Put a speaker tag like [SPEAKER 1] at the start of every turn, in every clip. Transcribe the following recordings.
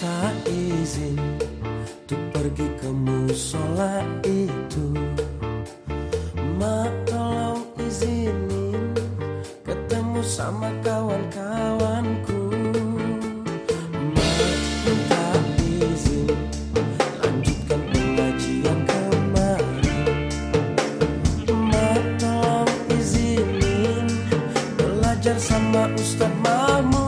[SPEAKER 1] Tak izin Untuk pergi ke musola itu. Ma kalau izinin Ketemu sama kawan-kawanku. Ma tak izin Lanjutkan pengajian kemarin. Ma kalau izinin Belajar sama Ustadz Mahmud.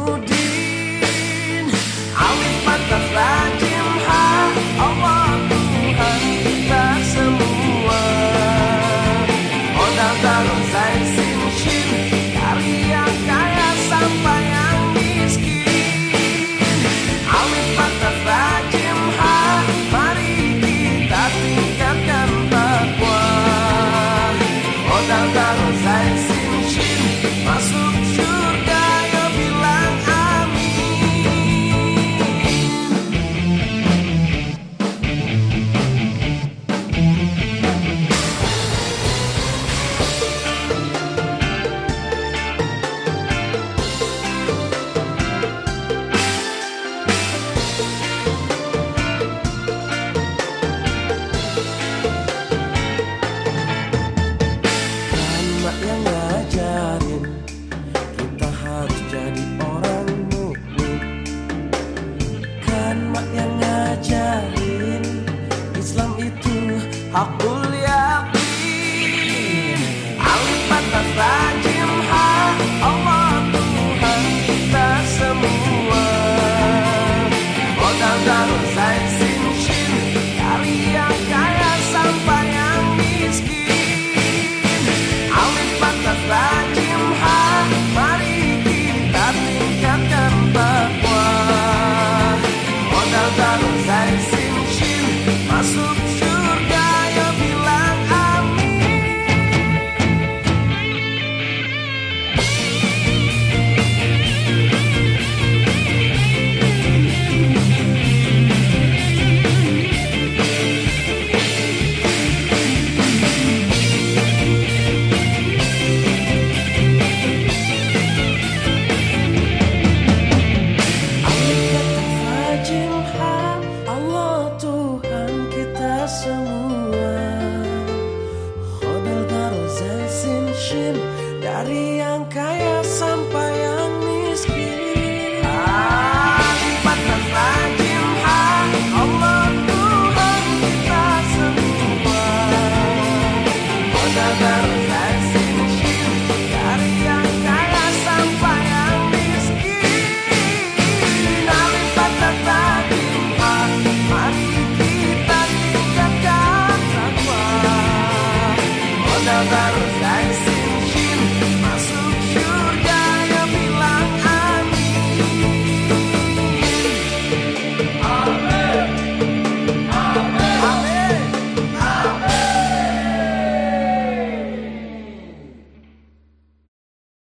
[SPEAKER 1] dari yang kaya sampai